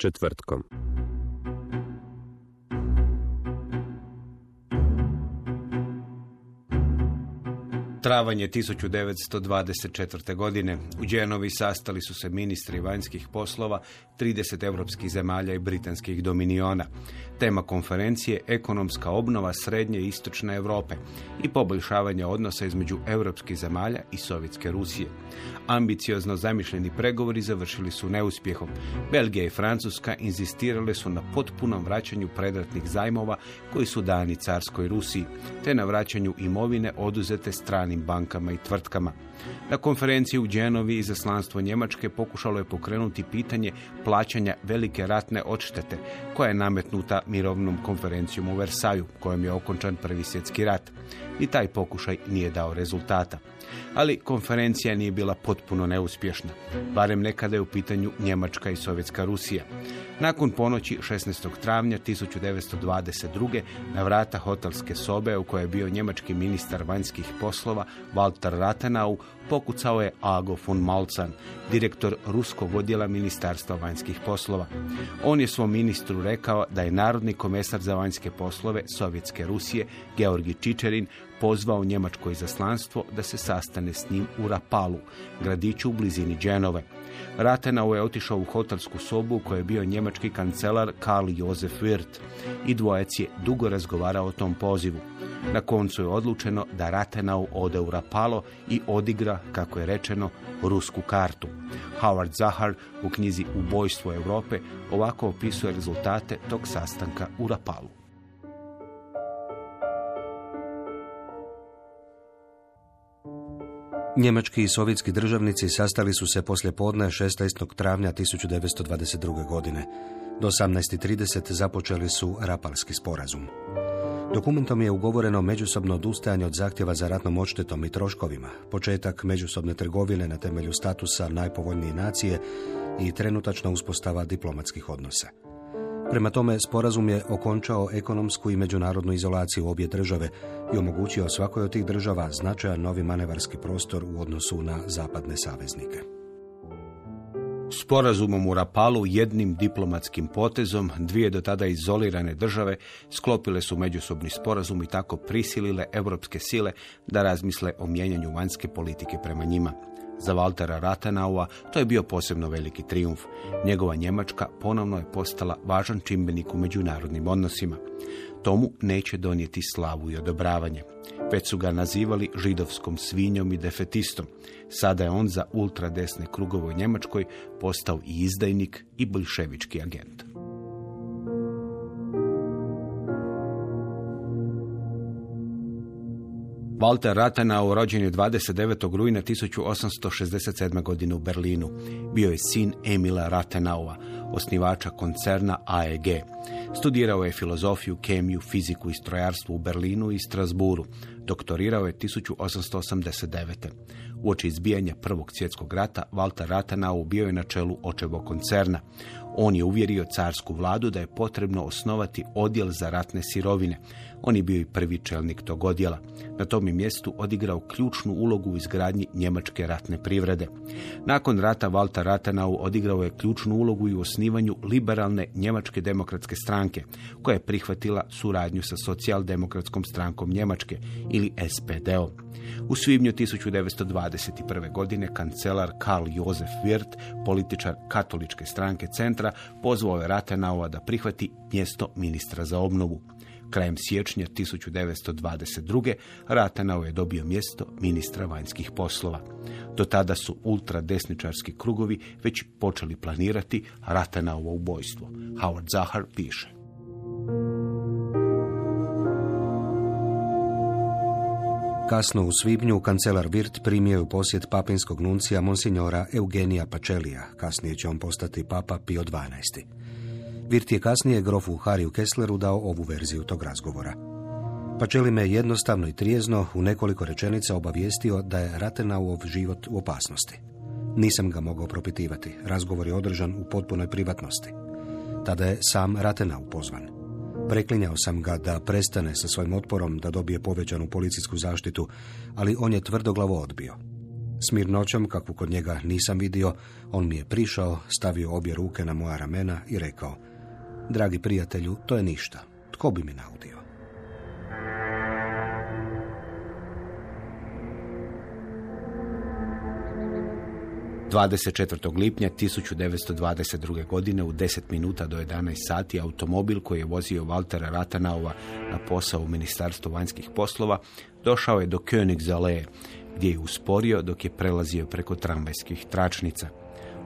Četvrtkom. Travanj je 1924. godine. U Dženovi sastali su se ministri vanjskih poslova 30 europskih zemalja i britanskih dominiona. Tema konferencije ekonomska obnova srednje i istočne Europe i poboljšavanje odnosa između europskih zemalja i Sovjetske Rusije. Ambiciozno zamišljeni pregovori završili su neuspjehom. Belgija i Francuska inzistirale su na potpunom vraćanju predratnih zajmova koji su dani carskoj Rusiji, te na vraćanju imovine oduzete stranim bankama i tvrtkama. Na konferenciji u Dženovi izaslanstvo Njemačke pokušalo je pokrenuti pitanje plaćanja velike ratne odštete koja je nametnuta mirovnom konferencijom u Versaju kojom je okončan prvi svjetski rat. I taj pokušaj nije dao rezultata. Ali konferencija nije bila potpuno neuspješna, barem nekada je u pitanju Njemačka i Sovjetska Rusija. Nakon ponoći 16. travnja 1922. na vrata hotelske sobe u kojoj je bio njemački ministar vanjskih poslova Walter Rathenau pokucao je Ago von Malzahn, direktor ruskog odjela Ministarstva vanjskih poslova. On je svom ministru rekao da je narodni komesar za vanjske poslove Sovjetske Rusije Georgi Čičerin pozvao njemačko izaslanstvo da se sastane s njim u Rapalu, gradiću u blizini Dženove. Rathenau je otišao u hotelsku sobu u kojoj je bio njemački kancelar Karl Josef Wirth i dvojec je dugo razgovarao o tom pozivu. Na koncu je odlučeno da Rathenau ode u Rapalo i odigra, kako je rečeno, rusku kartu. Howard Zahar u knjizi Ubojstvo Europe ovako opisuje rezultate tog sastanka u Rapalu. Njemački i sovjetski državnici sastali su se poslje podne 16. travnja 1922. godine. Do 18.30 započeli su Rapalski sporazum. Dokumentom je ugovoreno međusobno odustajanje od zahtjeva za ratnom odštetom i troškovima, početak međusobne trgovine na temelju statusa najpovoljnije nacije i trenutačna uspostava diplomatskih odnosa. Prema tome, sporazum je okončao ekonomsku i međunarodnu izolaciju obje države i omogućio svakoj od tih država značajan novi manevarski prostor u odnosu na zapadne saveznike. Sporazumom u Rapalu jednim diplomatskim potezom dvije do tada izolirane države sklopile su međusobni sporazum i tako prisilile europske sile da razmisle o mijenjanju vanjske politike prema njima. Za Waltera Rathenaua to je bio posebno veliki trijumf. Njegova Njemačka ponovno je postala važan čimbenik u međunarodnim odnosima. Tomu neće donijeti slavu i odobravanje. Već su ga nazivali židovskom svinjom i defetistom. Sada je on za ultradesne krugove Njemačkoj postao i izdajnik i bolševički agent. Walter Rathenau rođen je 29. rujna 1867. godine u Berlinu. Bio je sin Emila Rathenaua, osnivača koncerna AEG. Studirao je filozofiju, kemiju, fiziku i strojarstvo u Berlinu i Strasburu. Doktorirao je 1889. Uoči izbijanja Prvog svjetskog rata, Walter Rathenau bio je na čelu očevog koncerna. On je uvjerio carsku vladu da je potrebno osnovati odjel za ratne sirovine. On je bio i prvi čelnik tog odjela. Na tom je mjestu odigrao ključnu ulogu u izgradnji njemačke ratne privrede. Nakon rata Walter Rathenau odigrao je ključnu ulogu i u osnivanju liberalne njemačke demokratske stranke, koja je prihvatila suradnju sa socijaldemokratskom strankom Njemačke ili SPD-om. U svibnju 1921. godine kancelar Karl Josef Wirth, političar katoličke stranke centra, pozvao je Rathenaua da prihvati mjesto ministra za obnovu. Krajem siječnja 1922. Ratenau je dobio mjesto ministra vanjskih poslova. Do tada su ultradesničarski krugovi već počeli planirati Ratenauovo ubojstvo. Howard Zahar piše. Kasno u svibnju kancelar Virt primio je u posjet papinskog nuncija monsignora Eugenija Pačelija. Kasnije će on postati papa Pio XII. Virt je kasnije grofu Hariju Kessleru dao ovu verziju tog razgovora. Pačeli me jednostavno i trijezno u nekoliko rečenica obavijestio da je Ratenauov život u opasnosti. Nisam ga mogao propitivati. Razgovor je održan u potpunoj privatnosti. Tada je sam Ratenau pozvan. Preklinjao sam ga da prestane sa svojim otporom, da dobije povećanu policijsku zaštitu, ali on je tvrdoglavo odbio. S mirnoćom, kakvu kod njega nisam vidio, on mi je prišao, stavio obje ruke na moja ramena i rekao Dragi prijatelju, to je ništa. Tko bi mi naudio? 24. lipnja 1922. godine u 10 minuta do 11 sati automobil koji je vozio Waltera Ratanaova na posao u Ministarstvu vanjskih poslova došao je do Königsallee gdje je usporio dok je prelazio preko tramvajskih tračnica.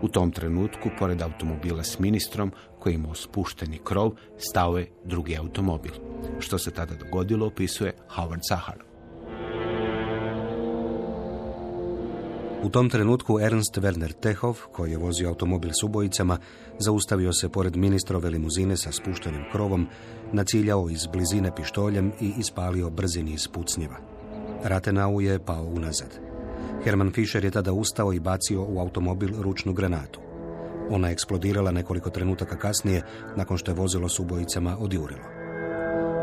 U tom trenutku, pored automobila s ministrom, koji imao spušteni krov, stao je drugi automobil. Što se tada dogodilo, opisuje Howard Sahar. U tom trenutku Ernst Werner Tehov, koji je vozio automobil s ubojicama, zaustavio se pored ministrove limuzine sa spuštenim krovom, naciljao iz blizine pištoljem i ispalio brzini iz pucnjeva. Ratenau je pao unazad. Herman Fischer je tada ustao i bacio u automobil ručnu granatu. Ona je eksplodirala nekoliko trenutaka kasnije, nakon što je vozilo s ubojicama odjurilo.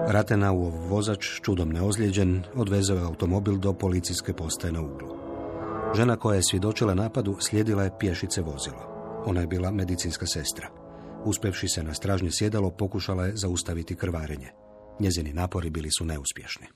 Ratenauov vozač, čudom neozlijeđen, odvezao je automobil do policijske postaje na uglu. Žena koja je svjedočila napadu slijedila je pješice vozilo. Ona je bila medicinska sestra. Uspevši se na stražnje sjedalo, pokušala je zaustaviti krvarenje. Njezini napori bili su neuspješni.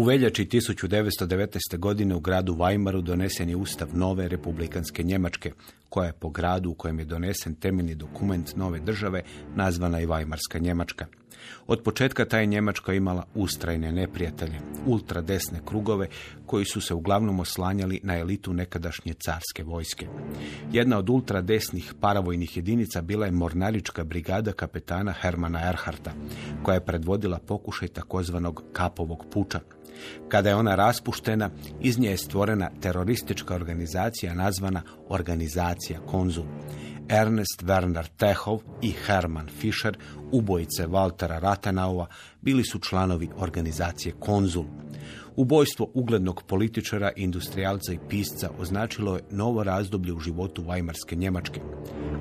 U veljači 1919. godine u gradu Weimaru donesen je ustav nove republikanske Njemačke, koja je po gradu u kojem je donesen temeljni dokument nove države nazvana i Weimarska Njemačka. Od početka ta je Njemačka imala ustrajne neprijatelje, ultradesne krugove koji su se uglavnom oslanjali na elitu nekadašnje carske vojske. Jedna od ultradesnih paravojnih jedinica bila je mornarička brigada kapetana Hermana Erharta, koja je predvodila pokušaj takozvanog kapovog puča. Kada je ona raspuštena, iz nje je stvorena teroristička organizacija nazvana Organizacija Konzul. Ernest Werner Tehov i Hermann Fischer, ubojice Waltera Ratenaua, bili su članovi organizacije Konzul. Ubojstvo uglednog političara, industrijalca i pisca označilo je novo razdoblje u životu Weimarske Njemačke.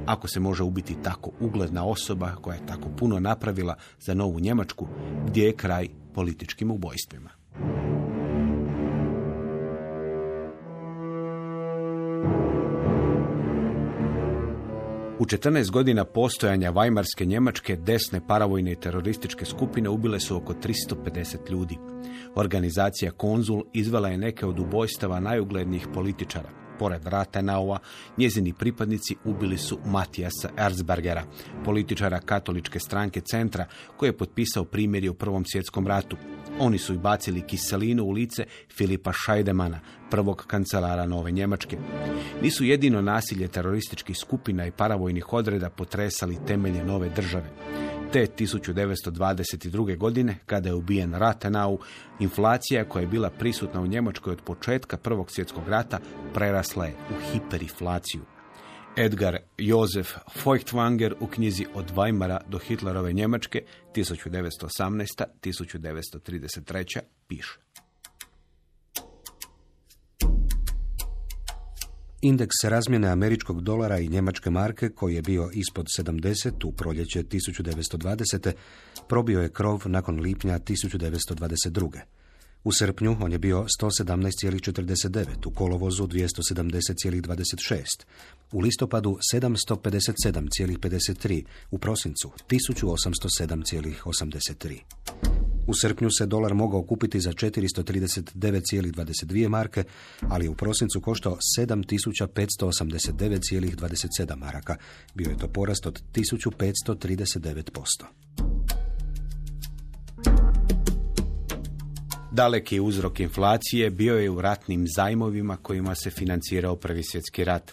Ako se može ubiti tako ugledna osoba koja je tako puno napravila za novu Njemačku, gdje je kraj političkim ubojstvima? U 14 godina postojanja Vajmarske Njemačke desne paravojne i terorističke skupine ubile su oko 350 ljudi. Organizacija Konzul izvela je neke od ubojstava najuglednijih političara. Pored Ratenaua, njezini pripadnici ubili su Matijasa Erzbergera, političara katoličke stranke centra, koji je potpisao primjeri u Prvom svjetskom ratu. Oni su i bacili kiselinu u lice Filipa Šajdemana, prvog kancelara Nove Njemačke. Nisu jedino nasilje terorističkih skupina i paravojnih odreda potresali temelje nove države. Te 1922. godine, kada je ubijen Rathenau, inflacija koja je bila prisutna u Njemačkoj od početka Prvog svjetskog rata prerasla je u hiperiflaciju. Edgar Josef Feuchtwanger u knjizi Od Weimara do Hitlerove Njemačke 1918-1933 piše. Indeks razmjene američkog dolara i njemačke marke, koji je bio ispod 70 u proljeće 1920. probio je krov nakon lipnja 1922. U srpnju on je bio 117,49, u kolovozu 270,26, u listopadu 757,53, u prosincu 1807,83. U srpnju se dolar mogao kupiti za 439,22 marke, ali je u prosincu koštao 7589,27 maraka. Bio je to porast od 1539%. Daleki uzrok inflacije bio je u ratnim zajmovima kojima se financirao Prvi svjetski rat.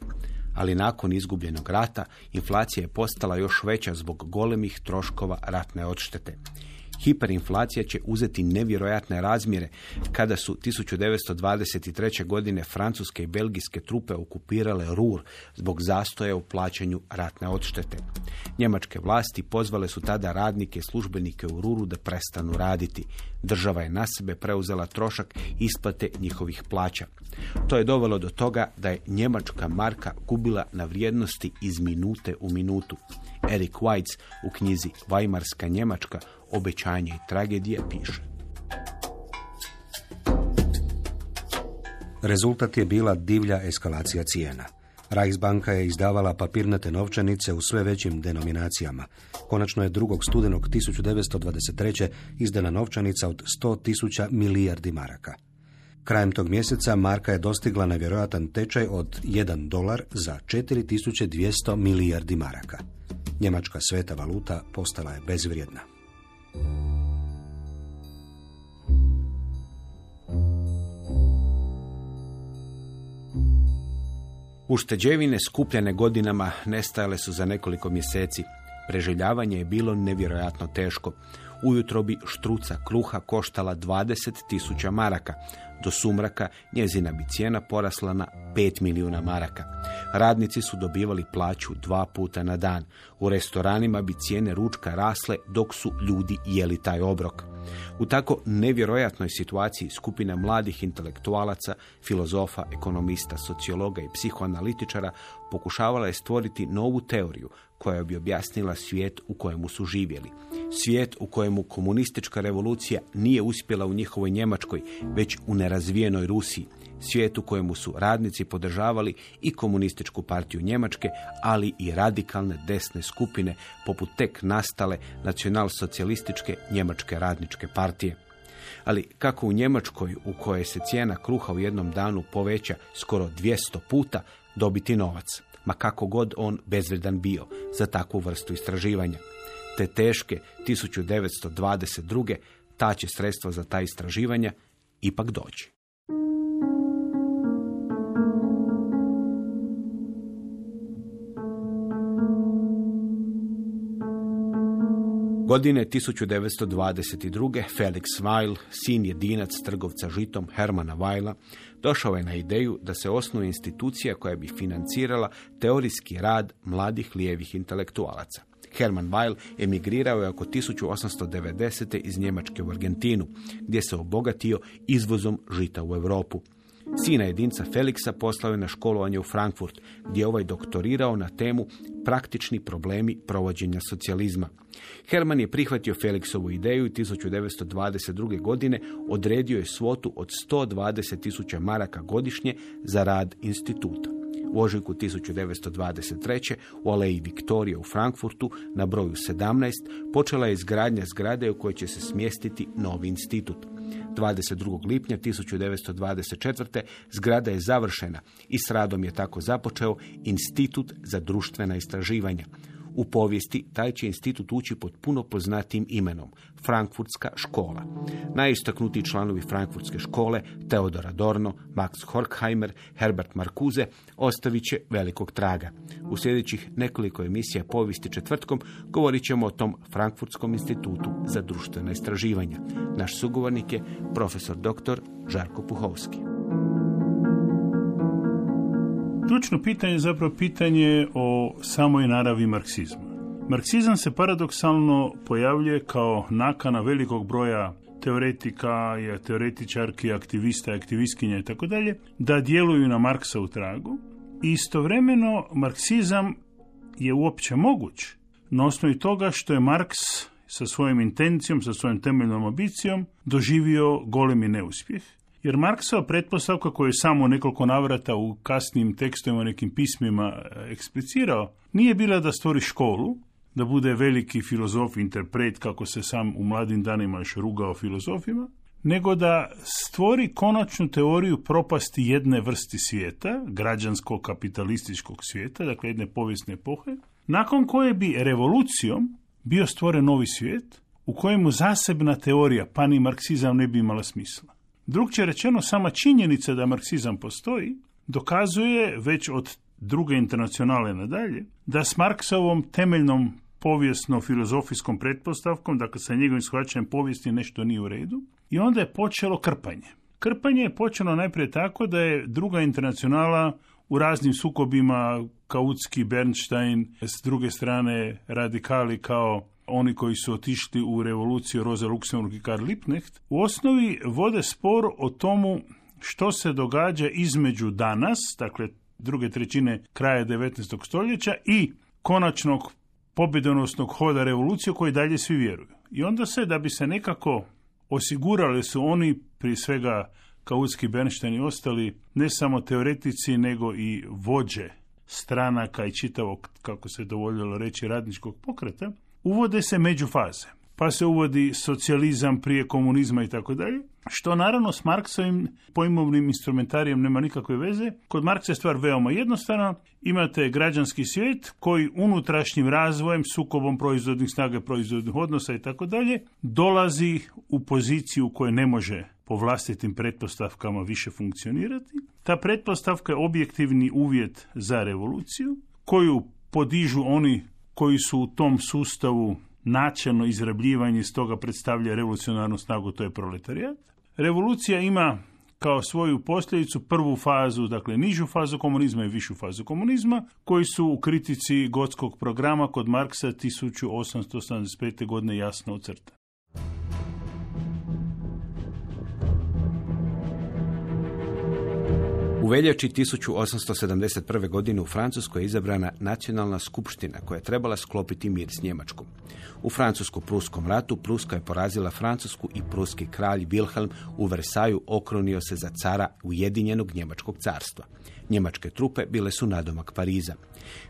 Ali nakon izgubljenog rata inflacija je postala još veća zbog golemih troškova ratne odštete. Hiperinflacija će uzeti nevjerojatne razmjere kada su 1923. godine francuske i belgijske trupe okupirale Rur zbog zastoja u plaćanju ratne odštete. Njemačke vlasti pozvale su tada radnike i službenike u Ruru da prestanu raditi. Država je na sebe preuzela trošak isplate njihovih plaća. To je dovelo do toga da je njemačka marka gubila na vrijednosti iz minute u minutu. Erik Weitz u knjizi Weimarska Njemačka obećanje i tragedije piše. Rezultat je bila divlja eskalacija cijena. Reichsbanka je izdavala papirnate novčanice u sve većim denominacijama. Konačno je 2. studenog 1923. izdana novčanica od 100.000 milijardi maraka. Krajem tog mjeseca marka je dostigla nevjerojatan tečaj od 1 dolar za 4200 milijardi maraka. Njemačka sveta valuta postala je bezvrijedna. Ušteđevine skupljene godinama nestajale su za nekoliko mjeseci. Preživljavanje je bilo nevjerojatno teško. Ujutro bi štruca kruha koštala 20.000 maraka. Do sumraka njezina bi cijena porasla na 5 milijuna maraka. Radnici su dobivali plaću dva puta na dan. U restoranima bi cijene ručka rasle dok su ljudi jeli taj obrok. U tako nevjerojatnoj situaciji skupina mladih intelektualaca, filozofa, ekonomista, sociologa i psihoanalitičara pokušavala je stvoriti novu teoriju koja bi objasnila svijet u kojemu su živjeli. Svijet u kojemu komunistička revolucija nije uspjela u njihovoj Njemačkoj, već u nerazvijenoj Rusiji. Svijet u kojemu su radnici podržavali i komunističku partiju Njemačke, ali i radikalne desne skupine poput tek nastale nacionalsocijalističke Njemačke radničke partije. Ali kako u Njemačkoj u kojoj se cijena kruha u jednom danu poveća skoro 200 puta dobiti novac, ma kako god on bezvredan bio za takvu vrstu istraživanja. Te teške 1922. ta će sredstva za ta istraživanja ipak doći. Godine 1922. Felix Weil, sin jedinac trgovca žitom Hermana Weila, došao je na ideju da se osnuje institucija koja bi financirala teorijski rad mladih lijevih intelektualaca. Herman Weil emigrirao je oko 1890. iz Njemačke u Argentinu, gdje se obogatio izvozom žita u Europu. Sina jedinca Feliksa poslao je na školovanje u Frankfurt, gdje je ovaj doktorirao na temu praktični problemi provođenja socijalizma. Herman je prihvatio Feliksovu ideju i 1922. godine odredio je svotu od 120 tisuća maraka godišnje za rad instituta. U ožujku 1923. u Aleji Viktorije u Frankfurtu na broju 17 počela je izgradnja zgrade u kojoj će se smjestiti novi institut. 22. lipnja 1924. zgrada je završena i s radom je tako započeo Institut za društvena istraživanja. U povijesti taj će institut ući pod puno poznatim imenom, Frankfurtska škola. Najistaknutiji članovi Frankfurtske škole, Theodor Adorno, Max Horkheimer, Herbert Marcuse, ostavit će velikog traga. U sljedećih nekoliko emisija povijesti četvrtkom govorit ćemo o tom Frankfurtskom institutu za društvena istraživanja. Naš sugovornik je profesor dr. Žarko Puhovski. Ključno pitanje je zapravo pitanje o samoj naravi marksizma. Marksizam se paradoksalno pojavljuje kao nakana velikog broja teoretika, teoretičarki, aktivista, aktivistkinja i da djeluju na Marksa u tragu. Istovremeno marksizam je uopće moguć na osnovi toga što je Marks sa svojom intencijom, sa svojom temeljnom ambicijom doživio golemi neuspjeh jer Marksova pretpostavka koju je samo nekoliko navrata u kasnim tekstovima, nekim pismima e, eksplicirao, nije bila da stvori školu, da bude veliki filozof, interpret, kako se sam u mladim danima još rugao filozofima, nego da stvori konačnu teoriju propasti jedne vrsti svijeta, građanskog kapitalističkog svijeta, dakle jedne povijesne epohe, nakon koje bi revolucijom bio stvoren novi svijet u kojemu zasebna teorija, pa ni marksizam ne bi imala smisla. Drugče rečeno, sama činjenica da marksizam postoji dokazuje već od druge internacionale nadalje da s Marksovom temeljnom povijesno-filozofijskom pretpostavkom, dakle sa njegovim shvaćanjem povijesti nešto nije u redu, i onda je počelo krpanje. Krpanje je počelo najprije tako da je druga internacionala u raznim sukobima Kautski, Bernstein, s druge strane radikali kao oni koji su otišli u revoluciju Rosa Luxemburg i Karl Liebknecht, u osnovi vode spor o tomu što se događa između danas, dakle druge trećine kraja 19. stoljeća i konačnog pobjedonosnog hoda revolucije koji dalje svi vjeruju. I onda se, da bi se nekako osigurali su oni, prije svega Kautski, Bernstein i ostali, ne samo teoretici, nego i vođe stranaka i čitavog, kako se dovoljilo reći, radničkog pokreta, uvode se međufaze. Pa se uvodi socijalizam prije komunizma i tako dalje, što naravno s Marksovim pojmovnim instrumentarijem nema nikakve veze. Kod Marksa je stvar veoma jednostavna. Imate građanski svijet koji unutrašnjim razvojem, sukobom proizvodnih snaga, proizvodnih odnosa i tako dalje, dolazi u poziciju koje ne može po vlastitim pretpostavkama više funkcionirati. Ta pretpostavka je objektivni uvjet za revoluciju koju podižu oni koji su u tom sustavu načelno izrabljivanje iz toga predstavlja revolucionarnu snagu, to je proletarijat. Revolucija ima kao svoju posljedicu prvu fazu, dakle nižu fazu komunizma i višu fazu komunizma, koji su u kritici gotskog programa kod Marksa 1875. godine jasno ocrtani. U veljači 1871. godine u Francuskoj je izabrana nacionalna skupština koja je trebala sklopiti mir s Njemačkom. U francusko-pruskom ratu Pruska je porazila Francusku i pruski kralj Wilhelm u Versaju okronio se za cara Ujedinjenog Njemačkog carstva. Njemačke trupe bile su nadomak Pariza.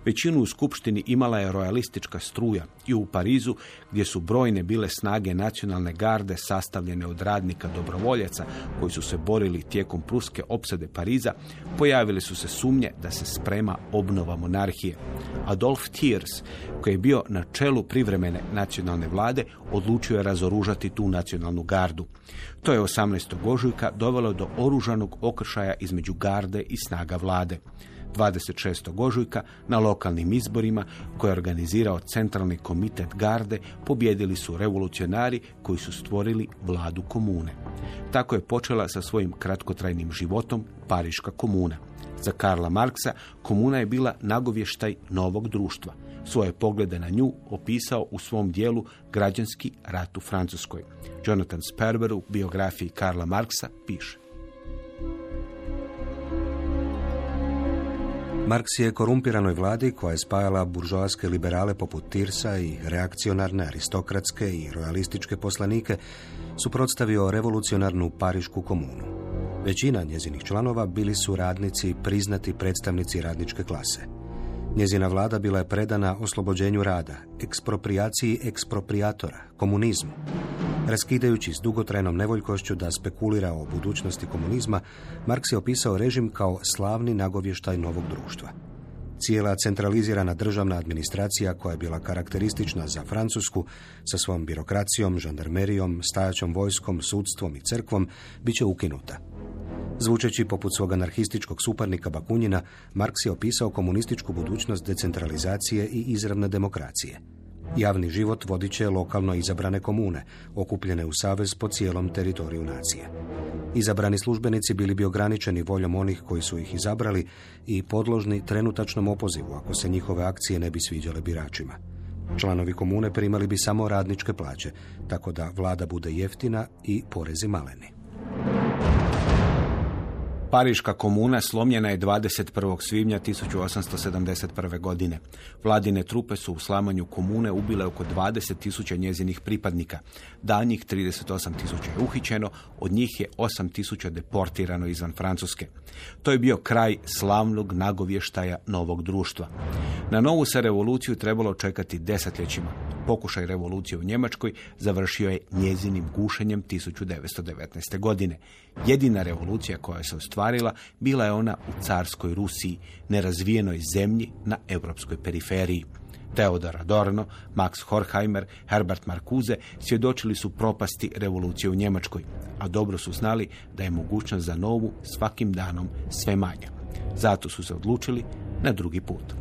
Većinu u skupštini imala je royalistička struja i u Parizu, gdje su brojne bile snage nacionalne garde sastavljene od radnika dobrovoljaca koji su se borili tijekom pruske opsade Pariza, pojavile su se sumnje da se sprema obnova monarhije. Adolf Thiers, koji je bio na čelu privremene nacionalne vlade, odlučio je razoružati tu nacionalnu gardu. To je 18. ožujka dovelo do oružanog okršaja između garde i snaga. 26. ožujka na lokalnim izborima koje je organizirao Centralni komitet garde pobjedili su revolucionari koji su stvorili vladu komune. Tako je počela sa svojim kratkotrajnim životom Pariška komuna. Za Karla Marksa komuna je bila nagovještaj novog društva. Svoje poglede na nju opisao u svom dijelu Građanski rat u Francuskoj. Jonathan Sperber u biografiji Karla Marksa piše. Marks je korumpiranoj vladi koja je spajala buržoaske liberale poput Tirsa i reakcionarne aristokratske i royalističke poslanike suprotstavio revolucionarnu Parišku komunu. Većina njezinih članova bili su radnici priznati predstavnici radničke klase. Njezina vlada bila je predana oslobođenju rada, ekspropriaciji ekspropriatora, komunizmu. Raskidajući s dugotrajnom nevoljkošću da spekulira o budućnosti komunizma, Marks je opisao režim kao slavni nagovještaj novog društva. Cijela centralizirana državna administracija koja je bila karakteristična za Francusku sa svom birokracijom, žandarmerijom, stajaćom vojskom, sudstvom i crkvom bit će ukinuta. Zvučeći poput svog anarhističkog suparnika Bakunjina, Marks je opisao komunističku budućnost decentralizacije i izravne demokracije. Javni život vodit će lokalno izabrane komune, okupljene u savez po cijelom teritoriju nacije. Izabrani službenici bili bi ograničeni voljom onih koji su ih izabrali i podložni trenutačnom opozivu ako se njihove akcije ne bi sviđale biračima. Članovi komune primali bi samo radničke plaće, tako da vlada bude jeftina i porezi maleni. Pariška komuna slomljena je 21. svibnja 1871. godine. Vladine trupe su u slamanju komune ubile oko 20.000 njezinih pripadnika. Danjih 38.000 je uhićeno, od njih je 8.000 deportirano izvan Francuske. To je bio kraj slavnog nagovještaja novog društva. Na novu se revoluciju trebalo čekati desetljećima. Pokušaj revolucije u Njemačkoj završio je njezinim gušenjem 1919. godine. Jedina revolucija koja se ostvarila bila je ona u carskoj Rusiji, nerazvijenoj zemlji na europskoj periferiji. Teodor Adorno, Max Horkheimer, Herbert Marcuse svjedočili su propasti revolucije u Njemačkoj, a dobro su znali da je mogućnost za novu svakim danom sve manja. Zato su se odlučili na drugi put.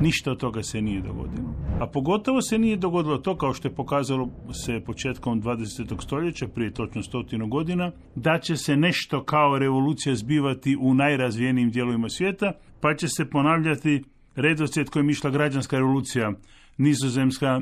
Ništa od toga se nije dogodilo. A pogotovo se nije dogodilo to, kao što je pokazalo se početkom 20. stoljeća, prije točno stotinu godina, da će se nešto kao revolucija zbivati u najrazvijenijim dijelovima svijeta, pa će se ponavljati redoslijed kojim išla građanska revolucija, nizozemska,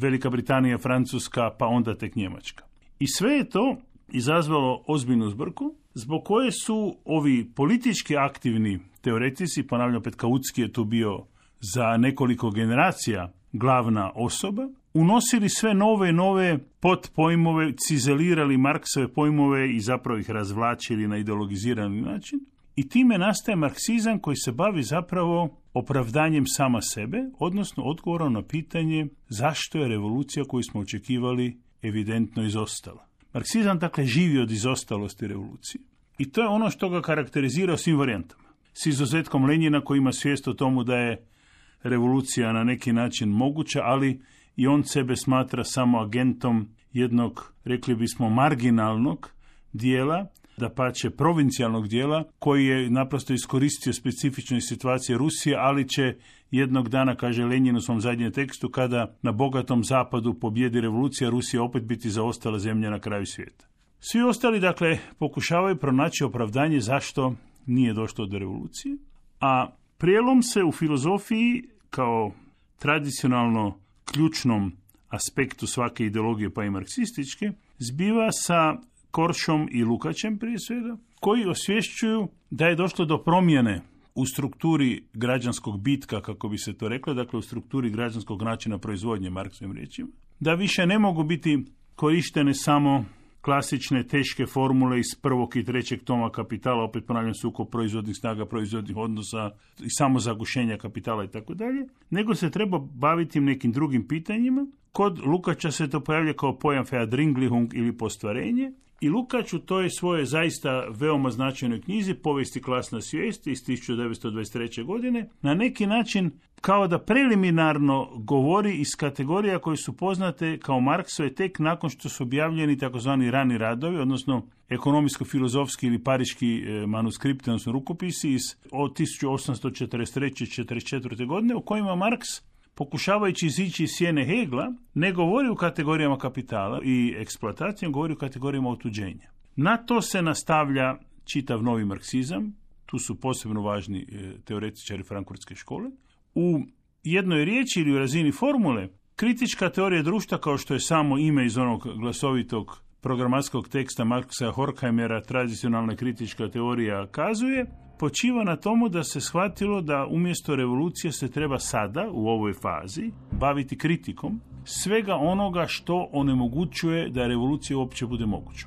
Velika Britanija, Francuska, pa onda tek Njemačka. I sve je to izazvalo ozbiljnu zbrku, zbog koje su ovi politički aktivni teoretici, ponavljam, Petkautski je tu bio za nekoliko generacija glavna osoba, unosili sve nove i nove podpojmove, cizelirali Marksove pojmove i zapravo ih razvlačili na ideologizirani način. I time nastaje marksizam koji se bavi zapravo opravdanjem sama sebe, odnosno odgovorom na pitanje zašto je revolucija koju smo očekivali evidentno izostala. Marksizam dakle živi od izostalosti revolucije. I to je ono što ga karakterizira svim varijantama. S izuzetkom Lenjina koji ima svijest o tomu da je revolucija na neki način moguća, ali i on sebe smatra samo agentom jednog, rekli bismo, marginalnog dijela, da pače provincijalnog dijela, koji je naprosto iskoristio specifične situacije Rusije, ali će jednog dana, kaže Lenin u svom zadnjem tekstu, kada na bogatom zapadu pobjedi revolucija, Rusija opet biti zaostala zemlja na kraju svijeta. Svi ostali, dakle, pokušavaju pronaći opravdanje zašto nije došlo do revolucije, a Prijelom se u filozofiji kao tradicionalno ključnom aspektu svake ideologije pa i marksističke zbiva sa Koršom i Lukačem prije svega, koji osvješćuju da je došlo do promjene u strukturi građanskog bitka, kako bi se to reklo, dakle u strukturi građanskog načina proizvodnje Marksovim riječima, da više ne mogu biti korištene samo klasične teške formule iz prvog i trećeg toma kapitala, opet ponavljam sukob proizvodnih snaga, proizvodnih odnosa i samo zagušenja kapitala i tako dalje, nego se treba baviti nekim drugim pitanjima. Kod Lukača se to pojavlja kao pojam Feadringlihung ili postvarenje i Lukač u toj svoje zaista veoma značajnoj knjizi Povijesti klasna svijest iz 1923. godine na neki način kao da preliminarno govori iz kategorija koje su poznate kao Marksove tek nakon što su objavljeni takozvani rani radovi, odnosno ekonomijsko-filozofski ili pariški e, manuskripti, odnosno rukopisi iz od 1843. 44. godine u kojima Marks pokušavajući izići iz sjene Hegla, ne govori u kategorijama kapitala i eksploatacije, govori u kategorijama otuđenja. Na to se nastavlja čitav novi marksizam, tu su posebno važni e, teoretičari frankfurtske škole. U jednoj riječi ili u razini formule, kritička teorija društva, kao što je samo ime iz onog glasovitog programatskog teksta Marksa Horkheimera, tradicionalna kritička teorija kazuje, počiva na tomu da se shvatilo da umjesto revolucije se treba sada, u ovoj fazi, baviti kritikom svega onoga što onemogućuje da revolucija uopće bude moguća.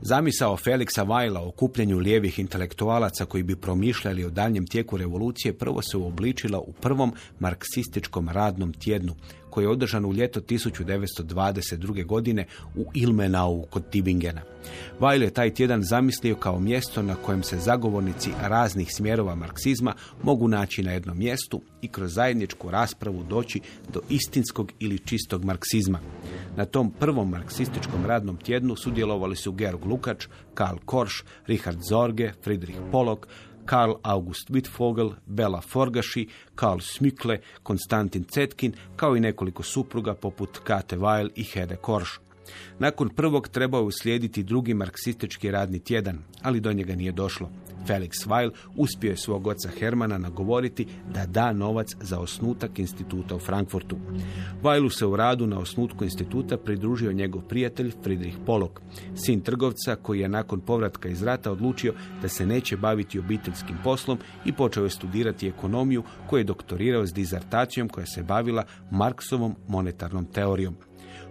Zamisao Feliksa Vajla o kupljenju lijevih intelektualaca koji bi promišljali o daljem tijeku revolucije prvo se uobličila u prvom marksističkom radnom tjednu koji je održan u ljeto 1922. godine u Ilmenau kod Tibingena. Weil je taj tjedan zamislio kao mjesto na kojem se zagovornici raznih smjerova marksizma mogu naći na jednom mjestu i kroz zajedničku raspravu doći do istinskog ili čistog marksizma. Na tom prvom marksističkom radnom tjednu sudjelovali su Georg Lukač, Karl Korsch, Richard Zorge, Friedrich Pollock, Karl August Wittfogel, Bela Forgaši, Karl Smykle, Konstantin Cetkin, kao i nekoliko supruga poput Kate Weil i Hede Korš. Nakon prvog trebao je uslijediti drugi marksistički radni tjedan, ali do njega nije došlo. Felix Weil uspio je svog oca Hermana nagovoriti da da novac za osnutak instituta u Frankfurtu. Weilu se u radu na osnutku instituta pridružio njegov prijatelj Friedrich Pollock, sin trgovca koji je nakon povratka iz rata odlučio da se neće baviti obiteljskim poslom i počeo je studirati ekonomiju koju je doktorirao s dizertacijom koja se bavila Marksovom monetarnom teorijom.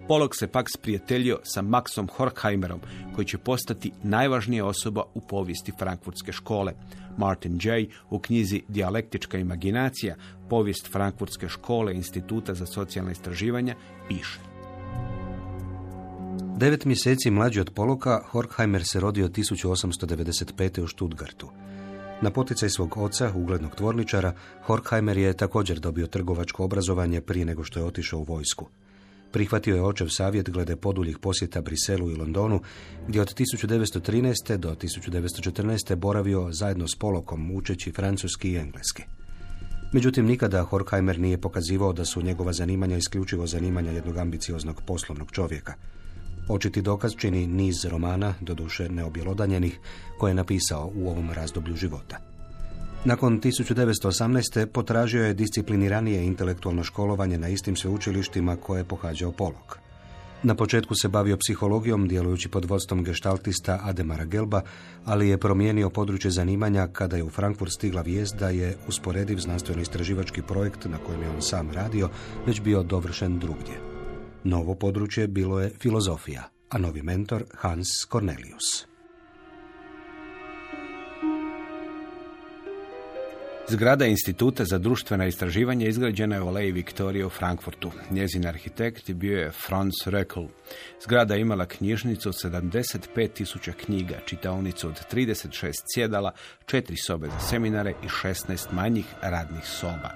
Polog se pak sprijateljio sa Maxom Horkheimerom, koji će postati najvažnija osoba u povijesti Frankfurtske škole. Martin J. u knjizi Dijalektička imaginacija, povijest Frankfurtske škole Instituta za socijalna istraživanja, piše. Devet mjeseci mlađi od Poloka, Horkheimer se rodio 1895. u Stuttgartu. Na poticaj svog oca, uglednog tvorničara, Horkheimer je također dobio trgovačko obrazovanje prije nego što je otišao u vojsku. Prihvatio je očev savjet glede poduljih posjeta Briselu i Londonu, gdje od 1913. do 1914. boravio zajedno s Polokom, učeći francuski i engleski. Međutim, nikada Horkheimer nije pokazivao da su njegova zanimanja isključivo zanimanja jednog ambicioznog poslovnog čovjeka. Očiti dokaz čini niz romana, doduše neobjelodanjenih, koje je napisao u ovom razdoblju života. Nakon 1918. potražio je discipliniranije intelektualno školovanje na istim sveučilištima koje je pohađao Polog. Na početku se bavio psihologijom, djelujući pod vodstvom gestaltista Ademara Gelba, ali je promijenio područje zanimanja kada je u Frankfurt stigla vijest da je usporediv znanstveno-istraživački projekt na kojem je on sam radio već bio dovršen drugdje. Novo područje bilo je filozofija, a novi mentor Hans Cornelius. Zgrada Instituta za društvena istraživanja izgrađena je u Aleji Viktorije u Frankfurtu. Njezin arhitekt bio je Franz Röckl. Zgrada imala knjižnicu od 75.000 knjiga, čitaonicu od 36 sjedala, četiri sobe za seminare i 16 manjih radnih soba.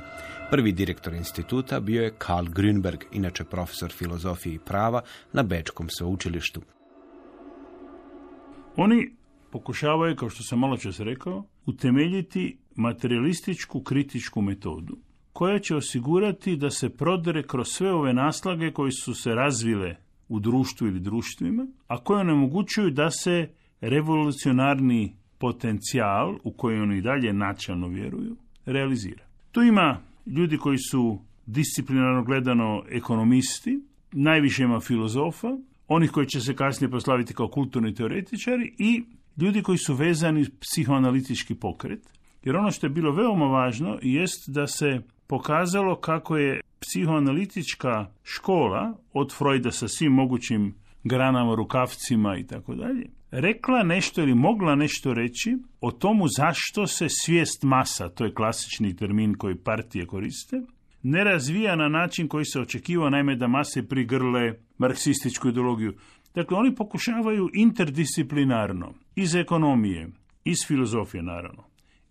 Prvi direktor instituta bio je Karl Grünberg, inače profesor filozofije i prava na Bečkom sveučilištu. Oni pokušavaju, kao što sam malo čas rekao, utemeljiti materialističku kritičku metodu koja će osigurati da se prodere kroz sve ove naslage koje su se razvile u društvu ili društvima, a koje onemogućuju da se revolucionarni potencijal u koji oni dalje načalno vjeruju realizira. Tu ima ljudi koji su disciplinarno gledano ekonomisti, najviše ima filozofa, onih koji će se kasnije proslaviti kao kulturni teoretičari i ljudi koji su vezani psihoanalitički pokret. Jer ono što je bilo veoma važno jest da se pokazalo kako je psihoanalitička škola od Freuda sa svim mogućim granama, rukavcima i tako dalje, rekla nešto ili mogla nešto reći o tomu zašto se svijest masa, to je klasični termin koji partije koriste, ne razvija na način koji se očekivao, naime da mase prigrle marksističku ideologiju. Dakle, oni pokušavaju interdisciplinarno, iz ekonomije, iz filozofije naravno,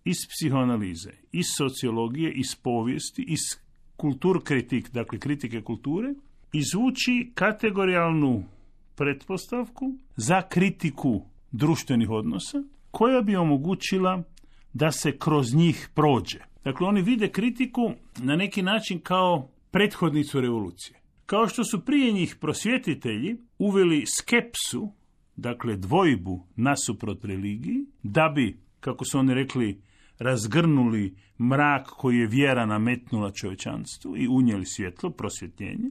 iz psihoanalize, iz sociologije, iz povijesti, iz kultur kritik, dakle kritike kulture, izvući kategorijalnu pretpostavku za kritiku društvenih odnosa koja bi omogućila da se kroz njih prođe. Dakle, oni vide kritiku na neki način kao prethodnicu revolucije. Kao što su prije njih prosvjetitelji uveli skepsu, dakle dvojbu nasuprot religiji, da bi, kako su oni rekli, razgrnuli mrak koji je vjera nametnula čovječanstvu i unijeli svjetlo, prosvjetljenje,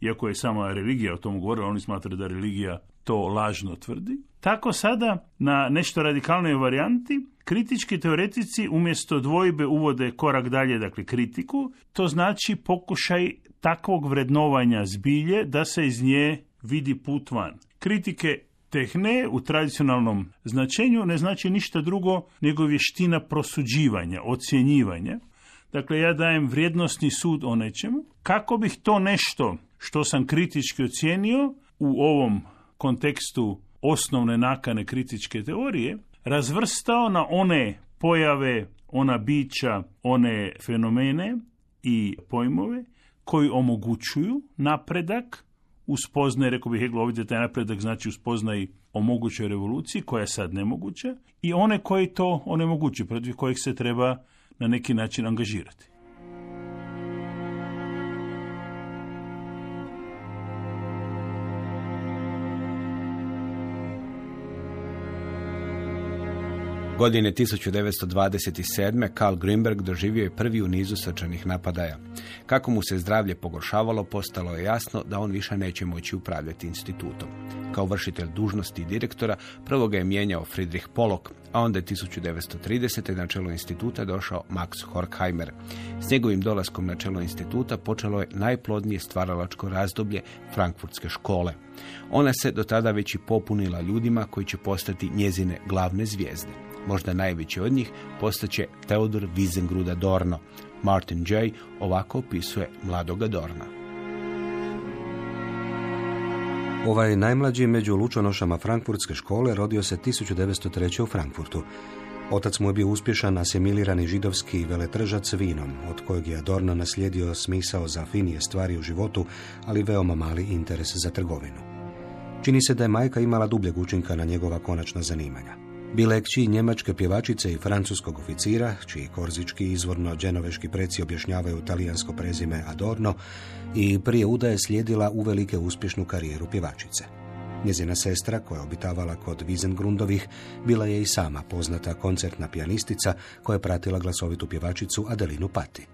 iako je sama religija o tom govorila, oni smatraju da religija to lažno tvrdi. Tako sada, na nešto radikalnoj varijanti, kritički teoretici umjesto dvojbe uvode korak dalje, dakle kritiku, to znači pokušaj takvog vrednovanja zbilje da se iz nje vidi put van. Kritike tehne u tradicionalnom značenju ne znači ništa drugo nego vještina prosuđivanja, ocjenjivanja. Dakle, ja dajem vrijednostni sud o nečemu. Kako bih to nešto što sam kritički ocijenio u ovom kontekstu osnovne nakane kritičke teorije, razvrstao na one pojave, ona bića, one fenomene i pojmove koji omogućuju napredak uspoznaje, rekao bih Hegel ovdje taj napredak znači uspoznaje o mogućoj revoluciji koja je sad nemoguća i one koji to onemogućuju, protiv kojih se treba na neki način angažirati. Godine 1927. Karl Grimberg doživio je prvi u nizu srčanih napadaja. Kako mu se zdravlje pogoršavalo, postalo je jasno da on više neće moći upravljati institutom. Kao vršitelj dužnosti direktora prvo ga je mijenjao Friedrich Pollock, a onda je 1930. na čelo instituta došao Max Horkheimer. S njegovim dolaskom na čelo instituta počelo je najplodnije stvaralačko razdoblje Frankfurtske škole. Ona se do tada već i popunila ljudima koji će postati njezine glavne zvijezde. Možda najveći od njih postaće Theodor Wiesengrud Adorno. Martin J. ovako opisuje mladoga Dorna. Ovaj najmlađi među lučonošama Frankfurtske škole rodio se 1903. u Frankfurtu. Otac mu je bio uspješan asimilirani židovski veletržac vinom, od kojeg je Adorno naslijedio smisao za finije stvari u životu, ali veoma mali interes za trgovinu. Čini se da je majka imala dubljeg učinka na njegova konačna zanimanja. Bila je kći njemačke pjevačice i francuskog oficira, čiji korzički izvorno dženoveški preci objašnjavaju talijansko prezime Adorno, i prije udaje slijedila uvelike uspješnu karijeru pjevačice. Njezina sestra, koja je obitavala kod Wiesengrundovih, bila je i sama poznata koncertna pijanistica koja je pratila glasovitu pjevačicu Adelinu Patti.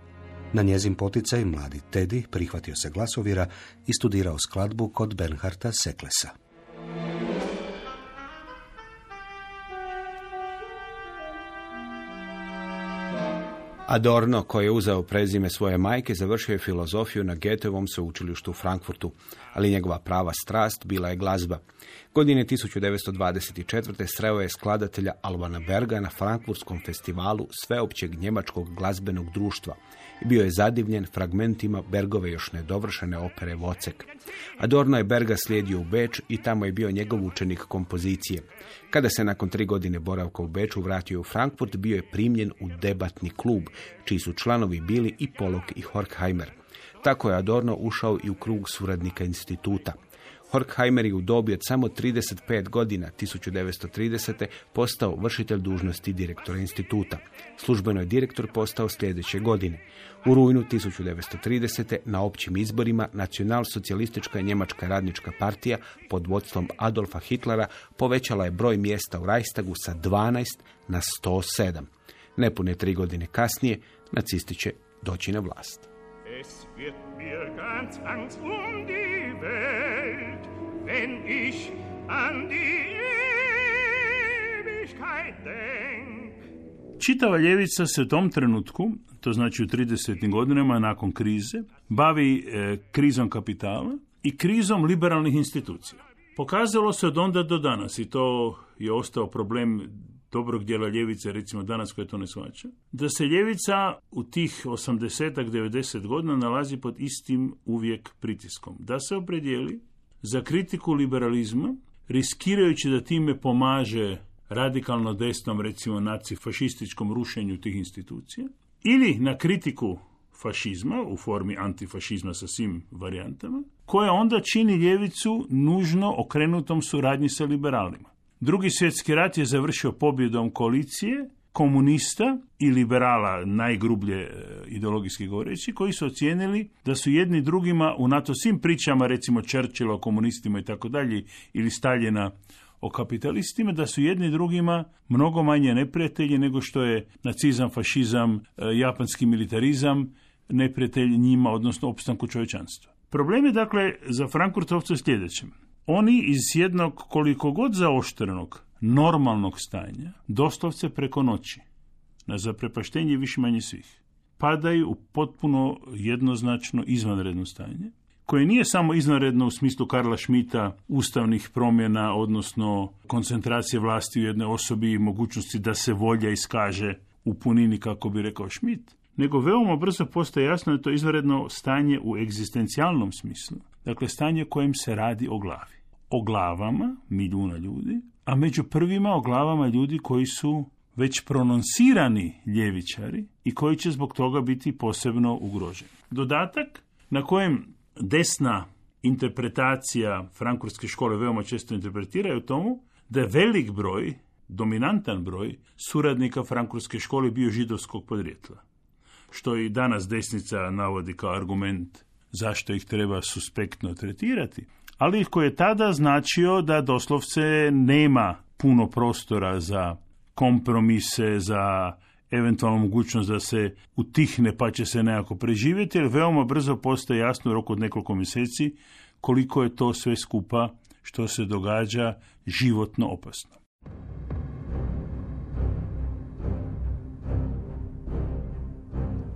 Na njezin poticaj mladi Teddy prihvatio se glasovira i studirao skladbu kod Bernharta Seklesa. Adorno, koji je uzeo prezime svoje majke, završio je filozofiju na Goethevom sveučilištu u Frankfurtu, ali njegova prava strast bila je glazba. Godine 1924. sreo je skladatelja Albana Berga na Frankfurtskom festivalu sveopćeg njemačkog glazbenog društva i bio je zadivljen fragmentima Bergove još nedovršene opere Vocek. Adorno je Berga slijedio u Beč i tamo je bio njegov učenik kompozicije. Kada se nakon tri godine boravka u Beču vratio u Frankfurt, bio je primljen u debatni klub, čiji su članovi bili i Polok i Horkheimer. Tako je Adorno ušao i u krug suradnika instituta. Horkheimer je u dobi od samo 35 godina 1930. postao vršitelj dužnosti direktora instituta. Službeno je direktor postao sljedeće godine. U rujnu 1930. na općim izborima nacionalsocijalistička njemačka radnička partija pod vodstvom Adolfa Hitlera povećala je broj mjesta u Reichstagu sa 12 na 107. Nepune tri godine kasnije nacisti će doći na vlast. Es wird mir ganz Angst um die Welt, wenn ich an die Ewigkeit denk. Čitava ljevica se u tom trenutku, to znači u 30. godinama nakon krize, bavi e, krizom kapitala i krizom liberalnih institucija. Pokazalo se od onda do danas i to je ostao problem dobrog dijela ljevice, recimo danas koje to ne shvaća, da se ljevica u tih 80 90 godina nalazi pod istim uvijek pritiskom. Da se opredijeli za kritiku liberalizma, riskirajući da time pomaže radikalno desnom, recimo nacifašističkom rušenju tih institucija, ili na kritiku fašizma u formi antifašizma sa svim varijantama, koja onda čini ljevicu nužno okrenutom suradnji sa liberalima. Drugi svjetski rat je završio pobjedom koalicije komunista i liberala, najgrublje e, ideologijski govoreći, koji su ocijenili da su jedni drugima u NATO svim pričama, recimo Churchill o komunistima i tako dalje, ili Staljena o kapitalistima, da su jedni drugima mnogo manje neprijatelji nego što je nacizam, fašizam, e, japanski militarizam, neprijatelj njima, odnosno opstanku čovječanstva. Problem je dakle za Frankfurtovce sljedećem. Oni iz jednog koliko god zaoštrenog normalnog stanja, doslovce preko noći, na zaprepaštenje više manje svih, padaju u potpuno jednoznačno izvanredno stanje, koje nije samo izvanredno u smislu Karla Šmita, ustavnih promjena, odnosno koncentracije vlasti u jednoj osobi i mogućnosti da se volja iskaže u punini, kako bi rekao Šmit, nego veoma brzo postaje jasno da je to izvanredno stanje u egzistencijalnom smislu. Dakle, stanje kojem se radi o glavi o glavama milijuna ljudi, a među prvima o glavama ljudi koji su već prononsirani ljevičari i koji će zbog toga biti posebno ugroženi. Dodatak na kojem desna interpretacija frankurske škole veoma često interpretiraju tomu da je velik broj, dominantan broj suradnika frankurske škole bio židovskog podrijetla. Što i danas desnica navodi kao argument zašto ih treba suspektno tretirati ali koji je tada značio da doslovce nema puno prostora za kompromise, za eventualnu mogućnost da se utihne pa će se nekako preživjeti, jer veoma brzo postaje jasno u roku od nekoliko mjeseci koliko je to sve skupa što se događa životno opasno.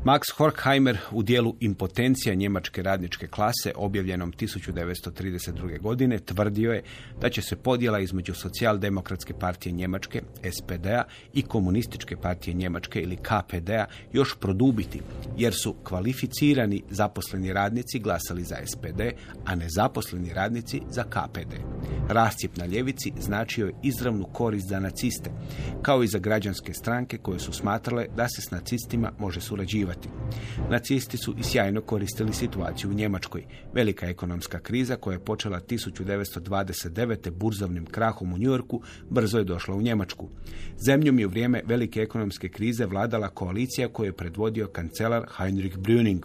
Max Horkheimer u dijelu Impotencija njemačke radničke klase objavljenom 1932. godine tvrdio je da će se podjela između socijaldemokratske partije Njemačke, SPD-a i komunističke partije Njemačke ili KPD-a još produbiti, jer su kvalificirani zaposleni radnici glasali za SPD, a nezaposleni radnici za KPD. Rascijep na ljevici značio je izravnu korist za naciste, kao i za građanske stranke koje su smatrale da se s nacistima može surađivati Nacisti su i sjajno koristili situaciju u Njemačkoj. Velika ekonomska kriza koja je počela 1929. burzovnim krahom u Njujorku brzo je došla u Njemačku. Zemljom je u vrijeme velike ekonomske krize vladala koalicija koju je predvodio kancelar Heinrich Brüning.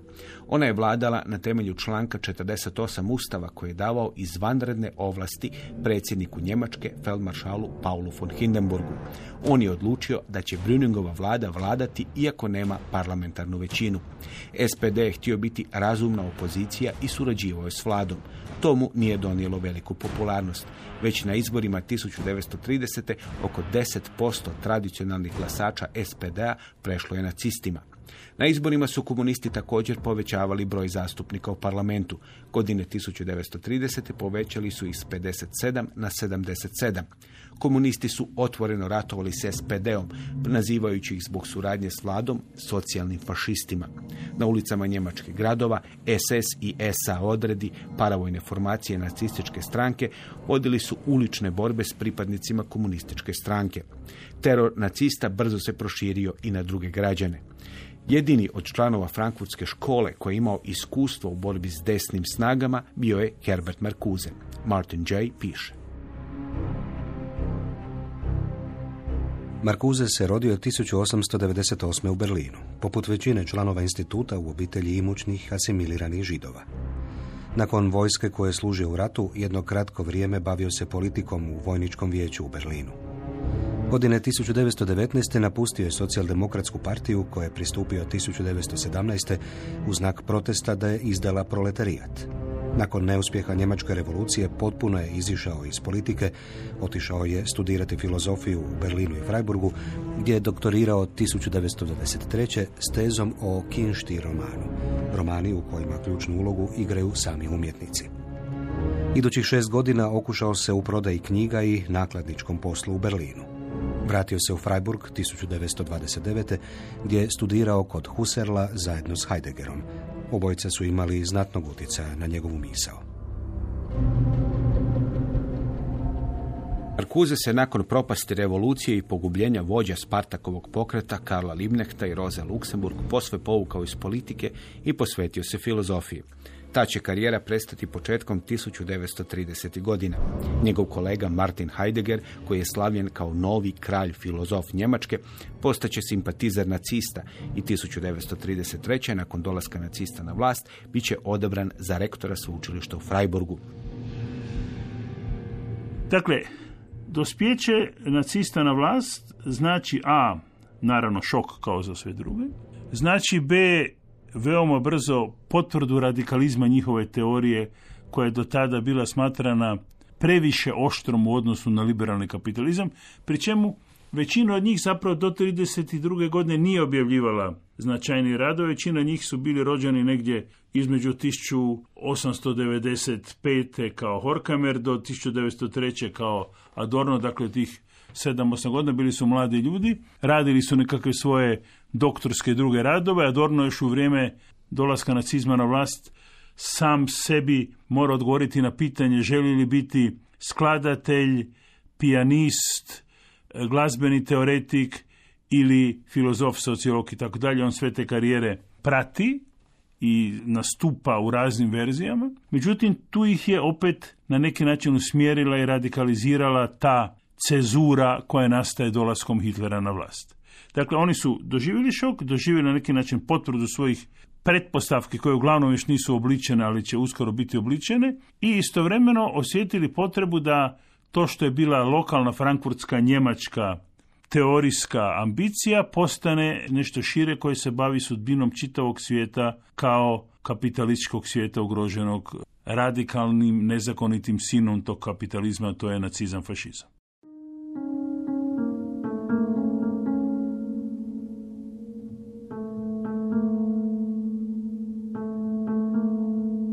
Ona je vladala na temelju članka 48 Ustava koji je davao izvanredne ovlasti predsjedniku Njemačke, feldmaršalu Paulu von Hindenburgu. On je odlučio da će Brüningova vlada vladati iako nema parlamentarnu većinu. SPD je htio biti razumna opozicija i surađivao je s vladom. Tomu nije donijelo veliku popularnost. Već na izborima 1930. oko 10% tradicionalnih glasača SPD-a prešlo je nacistima. Na izborima su komunisti također povećavali broj zastupnika u parlamentu. Godine 1930. povećali su iz 57 na 77. Komunisti su otvoreno ratovali s SPD-om, nazivajući ih zbog suradnje s vladom socijalnim fašistima. Na ulicama njemačkih gradova SS i SA odredi, paravojne formacije nacističke stranke vodili su ulične borbe s pripadnicima komunističke stranke. Teror nacista brzo se proširio i na druge građane. Jedini od članova Frankfurtske škole koji je imao iskustvo u borbi s desnim snagama bio je Herbert Marcuse. Martin J. piše. Markuze se rodio 1898. u Berlinu, poput većine članova instituta u obitelji imućnih asimiliranih židova. Nakon vojske koje je služio u ratu, jedno kratko vrijeme bavio se politikom u Vojničkom vijeću u Berlinu. Godine 1919. napustio je socijaldemokratsku partiju koja je pristupio 1917. u znak protesta da je izdala proletarijat. Nakon neuspjeha Njemačke revolucije potpuno je izišao iz politike, otišao je studirati filozofiju u Berlinu i Freiburgu, gdje je doktorirao 1923. s tezom o Kinšti romanu, romani u kojima ključnu ulogu igraju sami umjetnici. Idućih šest godina okušao se u prodaji knjiga i nakladničkom poslu u Berlinu. Vratio se u Freiburg 1929. gdje je studirao kod Husserla zajedno s Heideggerom. Obojica su imali znatnog utjecaja na njegovu misao. Markuze se nakon propasti revolucije i pogubljenja vođa Spartakovog pokreta Karla Libnehta i Roze Luksemburg posve povukao iz politike i posvetio se filozofiji. Ta će karijera prestati početkom 1930. godina. Njegov kolega Martin Heidegger, koji je slavljen kao novi kralj filozof Njemačke, postaće simpatizer nacista i 1933. nakon dolaska nacista na vlast bit će odabran za rektora sveučilišta u Freiburgu. Dakle, dospjeće nacista na vlast znači A, naravno šok kao za sve druge, znači B, veoma brzo potvrdu radikalizma njihove teorije koja je do tada bila smatrana previše oštrom u odnosu na liberalni kapitalizam, pri čemu većina od njih zapravo do 32. godine nije objavljivala značajni radove, većina njih su bili rođeni negdje između 1895. kao Horkamer do 1903. kao Adorno, dakle tih 7-8 godina bili su mladi ljudi, radili su nekakve svoje doktorske i druge radove, Adorno još u vrijeme dolaska nacizma na vlast sam sebi mora odgovoriti na pitanje želi li biti skladatelj, pijanist, glazbeni teoretik ili filozof, sociolog i tako dalje. On sve te karijere prati i nastupa u raznim verzijama. Međutim, tu ih je opet na neki način usmjerila i radikalizirala ta cezura koja nastaje dolaskom Hitlera na vlast. Dakle, oni su doživjeli šok, doživjeli na neki način potvrdu svojih pretpostavki koje uglavnom još nisu obličene, ali će uskoro biti obličene i istovremeno osjetili potrebu da to što je bila lokalna frankfurtska njemačka teorijska ambicija postane nešto šire koje se bavi sudbinom čitavog svijeta kao kapitalističkog svijeta ugroženog radikalnim, nezakonitim sinom tog kapitalizma, to je nacizam, fašizam.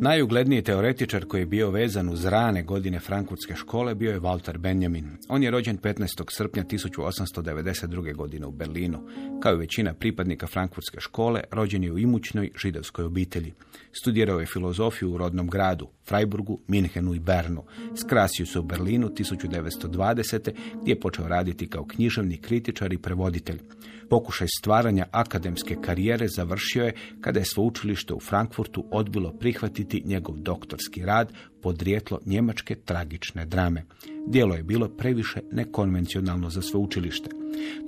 Najugledniji teoretičar koji je bio vezan uz rane godine Frankfurtske škole bio je Walter Benjamin. On je rođen 15. srpnja 1892. godine u Berlinu. Kao i većina pripadnika Frankfurtske škole, rođen je u imućnoj židovskoj obitelji. Studirao je filozofiju u rodnom gradu, Freiburgu, Minhenu i Bernu. Skrasio se u Berlinu 1920. gdje je počeo raditi kao književni kritičar i prevoditelj. Pokušaj stvaranja akademske karijere završio je kada je sveučilište u Frankfurtu odbilo prihvatiti njegov doktorski rad podrijetlo njemačke tragične drame. Dijelo je bilo previše nekonvencionalno za sveučilište.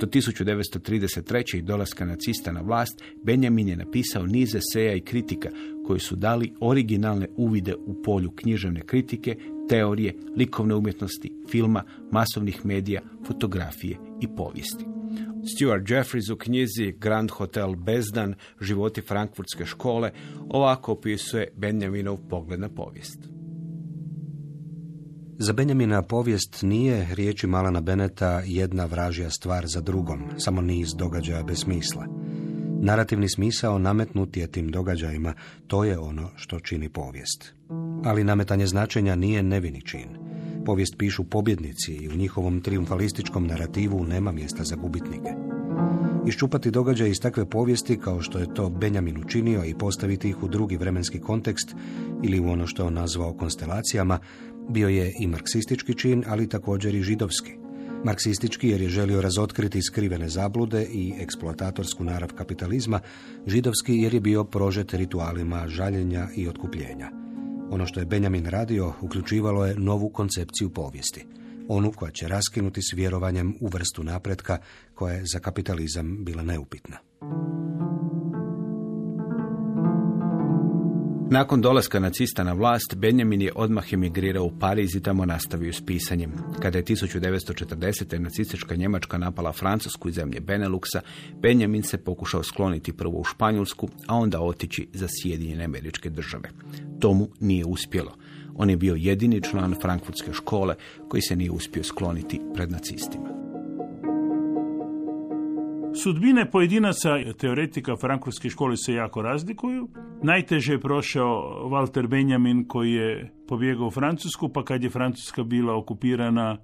Do 1933. i dolaska nacista na vlast, Benjamin je napisao niz eseja i kritika koji su dali originalne uvide u polju književne kritike, teorije, likovne umjetnosti, filma, masovnih medija, fotografije i povijesti. Stuart Jeffries u knjizi Grand Hotel Bezdan, životi frankfurtske škole, ovako opisuje Benjaminov pogled na povijest. Za Benjamina povijest nije, riječi Malana Beneta, jedna vražija stvar za drugom, samo niz događaja bez smisla. Narativni smisao nametnut je tim događajima, to je ono što čini povijest. Ali nametanje značenja nije nevini čin. Povijest pišu pobjednici i u njihovom triumfalističkom narativu nema mjesta za gubitnike. Iščupati događaje iz takve povijesti kao što je to Benjamin učinio i postaviti ih u drugi vremenski kontekst ili u ono što je on nazvao konstelacijama, bio je i marksistički čin, ali također i židovski. Marksistički jer je želio razotkriti skrivene zablude i eksploatatorsku narav kapitalizma, židovski jer je bio prožet ritualima žaljenja i otkupljenja. Ono što je Benjamin radio uključivalo je novu koncepciju povijesti, onu koja će raskinuti s vjerovanjem u vrstu napretka koja je za kapitalizam bila neupitna. Nakon dolaska nacista na vlast, Benjamin je odmah emigrirao u Pariz i tamo nastavio s pisanjem. Kada je 1940. nacistička Njemačka napala Francusku i zemlje Beneluxa, Benjamin se pokušao skloniti prvo u Španjolsku, a onda otići za Sjedinjene američke države. Tomu nije uspjelo. On je bio jedini član Frankfurtske škole koji se nije uspio skloniti pred nacistima. Sudbine pojedinaca teoretika Frankfurtske škole se jako razlikuju. Najteže je prošao Walter Benjamin koji je pobjegao u Francusku, pa kad je Francuska bila okupirana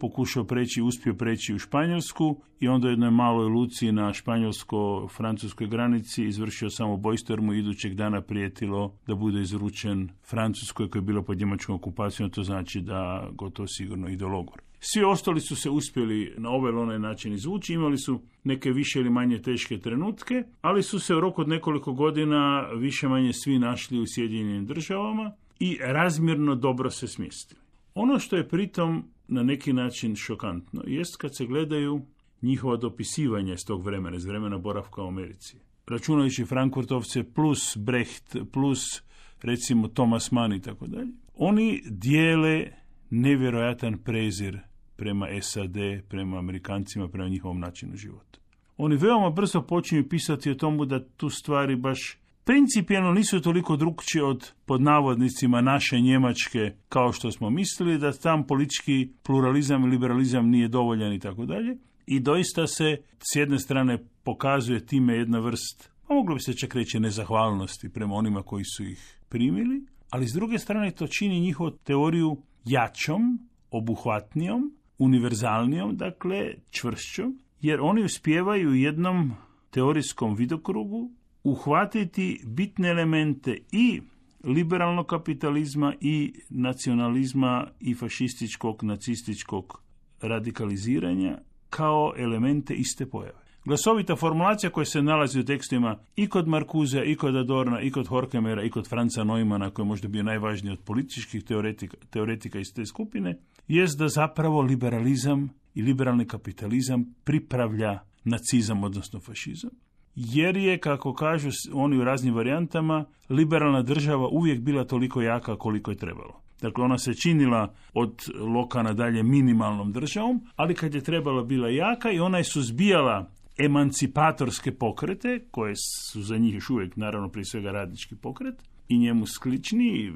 pokušao preći, uspio preći u Španjolsku i onda u jednoj maloj luci na španjolsko-francuskoj granici izvršio samo bojstvo mu idućeg dana prijetilo da bude izručen Francuskoj koja je bila pod njemačkom okupacijom, to znači da gotovo sigurno ide logor. Svi ostali su se uspjeli na ovaj ili onaj način izvući, imali su neke više ili manje teške trenutke, ali su se u roku od nekoliko godina više manje svi našli u Sjedinjenim državama i razmjerno dobro se smjestili. Ono što je pritom na neki način šokantno jest kad se gledaju njihova dopisivanja iz tog vremena, iz vremena boravka u Americi. Računajući Frankfurtovce plus Brecht plus recimo Thomas Mann i tako dalje, oni dijele nevjerojatan prezir prema SAD, prema Amerikancima, prema njihovom načinu života. Oni veoma brzo počinju pisati o tomu da tu stvari baš principijelno nisu toliko drugčije od pod navodnicima naše Njemačke kao što smo mislili, da tam politički pluralizam i liberalizam nije dovoljan i tako dalje. I doista se s jedne strane pokazuje time jedna vrst, a moglo bi se čak reći nezahvalnosti prema onima koji su ih primili, ali s druge strane to čini njihovu teoriju jačom, obuhvatnijom, univerzalnijom, dakle čvršćom, jer oni uspijevaju u jednom teorijskom vidokrugu uhvatiti bitne elemente i liberalnog kapitalizma i nacionalizma i fašističkog, nacističkog radikaliziranja kao elemente iste pojave. Glasovita formulacija koja se nalazi u tekstima i kod Markuze, i kod Adorna, i kod Horkemera, i kod Franca Neumana, koji je možda bio najvažniji od političkih teoretika, teoretika iz te skupine, jest da zapravo liberalizam i liberalni kapitalizam pripravlja nacizam, odnosno fašizam. Jer je, kako kažu oni u raznim varijantama, liberalna država uvijek bila toliko jaka koliko je trebalo. Dakle, ona se činila od lokana dalje minimalnom državom, ali kad je trebala bila jaka i ona je suzbijala emancipatorske pokrete, koje su za njih još uvijek, naravno, prije svega radnički pokret, i njemu sklični,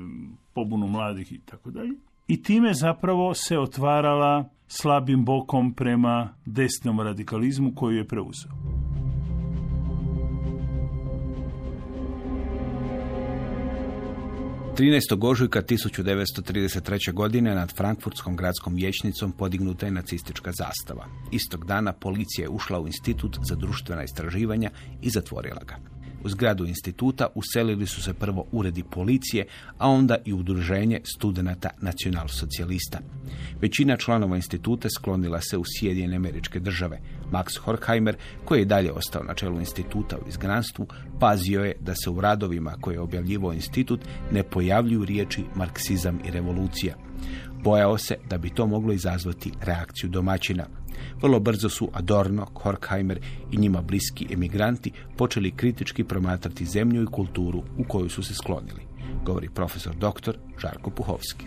pobunu mladih i tako dalje. I time zapravo se otvarala slabim bokom prema desnom radikalizmu koju je preuzeo. 13. ožujka 1933. godine nad Frankfurtskom gradskom vijećnicom podignuta je nacistička zastava. Istog dana policija je ušla u institut za društvena istraživanja i zatvorila ga. U zgradu instituta uselili su se prvo uredi policije, a onda i udruženje studenata nacionalsocijalista. Većina članova instituta sklonila se u Sjedinjene američke države. Max Horkheimer, koji je dalje ostao na čelu instituta u izgranstvu, pazio je da se u radovima koje je objavljivao institut ne pojavljuju riječi marksizam i revolucija. Bojao se da bi to moglo izazvati reakciju domaćina. Vrlo brzo su Adorno, Horkheimer i njima bliski emigranti počeli kritički promatrati zemlju i kulturu u koju su se sklonili, govori profesor dr. Žarko Puhovski.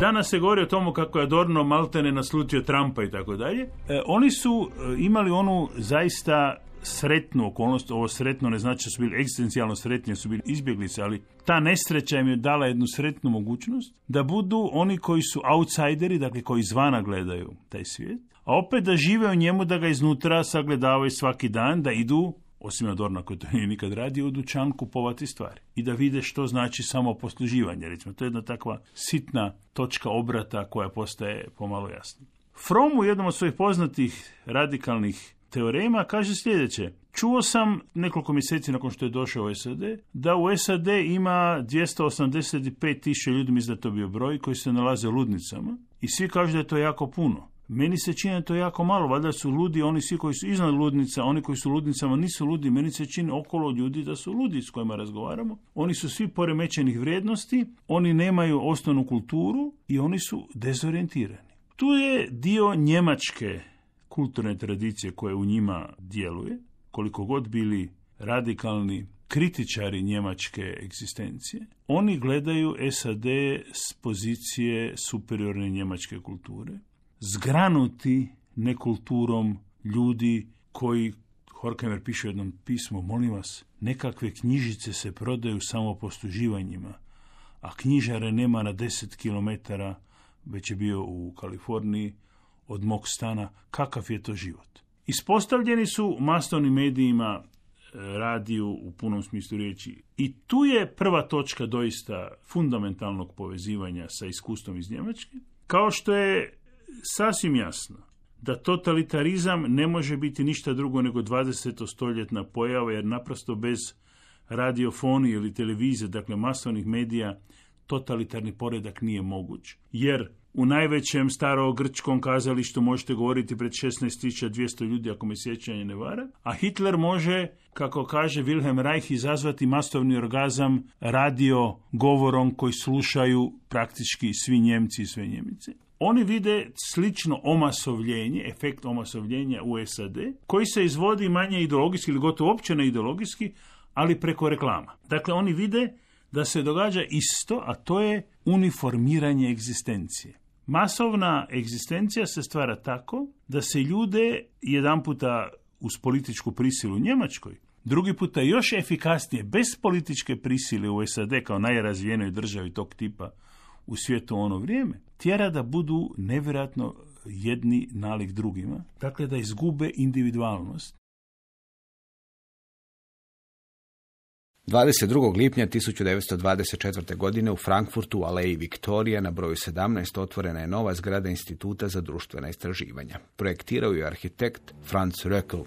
Danas se govori o tomu kako je Adorno maltene naslutio Trumpa i tako dalje. E, oni su e, imali onu zaista sretnu okolnost, ovo sretno ne znači da su bili egzistencijalno sretni, su bili izbjeglice, ali ta nesreća im je dala jednu sretnu mogućnost da budu oni koji su outsideri, dakle koji izvana gledaju taj svijet, a opet da žive u njemu, da ga iznutra sagledavaju svaki dan, da idu osim Adorna koji to nije nikad radio, u dućan kupovati stvari. I da vide što znači samo posluživanje. Recimo, to je jedna takva sitna točka obrata koja postaje pomalo jasna. From u jednom od svojih poznatih radikalnih teorema kaže sljedeće. Čuo sam nekoliko mjeseci nakon što je došao u SAD, da u SAD ima 285 tisuća ljudi, mislim da to bio broj, koji se nalaze u ludnicama i svi kažu da je to jako puno. Meni se čini da to jako malo, valjda su ludi, oni svi koji su iznad ludnica, oni koji su ludnicama nisu ludi, meni se čini okolo ljudi da su ludi s kojima razgovaramo. Oni su svi poremećenih vrijednosti, oni nemaju osnovnu kulturu i oni su dezorijentirani. Tu je dio njemačke kulturne tradicije koje u njima djeluje, koliko god bili radikalni kritičari njemačke egzistencije, oni gledaju SAD s pozicije superiorne njemačke kulture, zgranuti nekulturom ljudi koji, Horkheimer piše u jednom pismu, molim vas, nekakve knjižice se prodaju samo postuživanjima, a knjižare nema na 10 km, već je bio u Kaliforniji, od mog stana, kakav je to život. Ispostavljeni su masovnim medijima, e, radiju u punom smislu riječi. I tu je prva točka doista fundamentalnog povezivanja sa iskustvom iz Njemačke, kao što je sasvim jasno da totalitarizam ne može biti ništa drugo nego 20. stoljetna pojava, jer naprosto bez radiofonije ili televizije, dakle masovnih medija, totalitarni poredak nije moguć. Jer u najvećem staro-grčkom kazalištu možete govoriti pred 16.200 ljudi, ako me sjećanje ne vara, a Hitler može, kako kaže Wilhelm Reich, izazvati masovni orgazam radio govorom koji slušaju praktički svi Njemci i sve Njemice. Oni vide slično omasovljenje, efekt omasovljenja u SAD, koji se izvodi manje ideologijski ili gotovo uopće ne ideologijski, ali preko reklama. Dakle, oni vide da se događa isto, a to je uniformiranje egzistencije. Masovna egzistencija se stvara tako da se ljude jedan puta uz političku prisilu u Njemačkoj, drugi puta još efikasnije, bez političke prisile u SAD kao najrazvijenoj državi tog tipa u svijetu ono vrijeme, tjera da budu nevjerojatno jedni nalik drugima, dakle da izgube individualnost 22. lipnja 1924. godine u Frankfurtu u Aleji Viktorija na broju 17 otvorena je nova zgrada Instituta za društvena istraživanja. Projektirao je arhitekt Franz Röckel.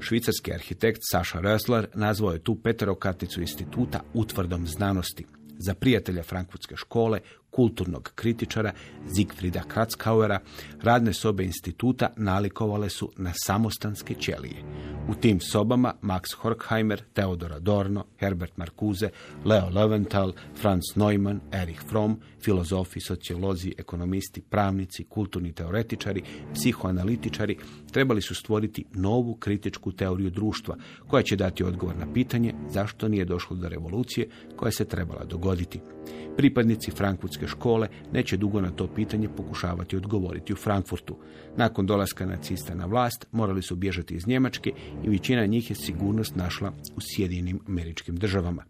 Švicarski arhitekt Saša Rösler nazvao je tu peterokatnicu instituta utvrdom znanosti. Za prijatelja Frankfurtske škole, kulturnog kritičara Zigfrida Kratzkauera, radne sobe instituta nalikovale su na samostanske ćelije. U tim sobama Max Horkheimer, Theodor Adorno, Herbert Marcuse, Leo Leventhal, Franz Neumann, Erich Fromm, filozofi, sociolozi, ekonomisti, pravnici, kulturni teoretičari, psihoanalitičari trebali su stvoriti novu kritičku teoriju društva koja će dati odgovor na pitanje zašto nije došlo do revolucije koja se trebala dogoditi. Pripadnici Frankfurtske škole neće dugo na to pitanje pokušavati odgovoriti u Frankfurtu. Nakon dolaska nacista na vlast morali su bježati iz Njemačke i većina njih je sigurnost našla u Sjedinim američkim državama.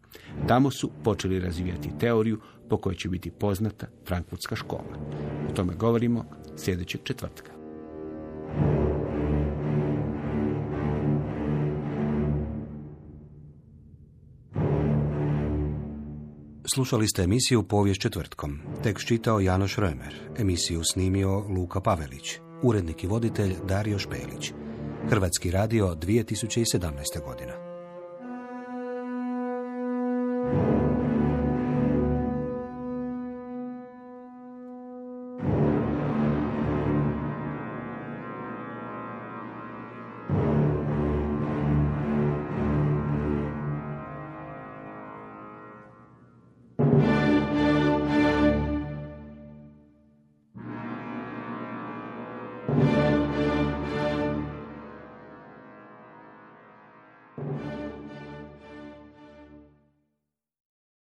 Tamo su počeli razvijati teoriju po kojoj će biti poznata Frankfurtska škola. O tome govorimo sljedećeg četvrtka. Slušali ste emisiju Povijest četvrtkom. Tekst čitao Janoš Römer. Emisiju snimio Luka Pavelić. Urednik i voditelj Dario Špelić. Hrvatski radio 2017. godina.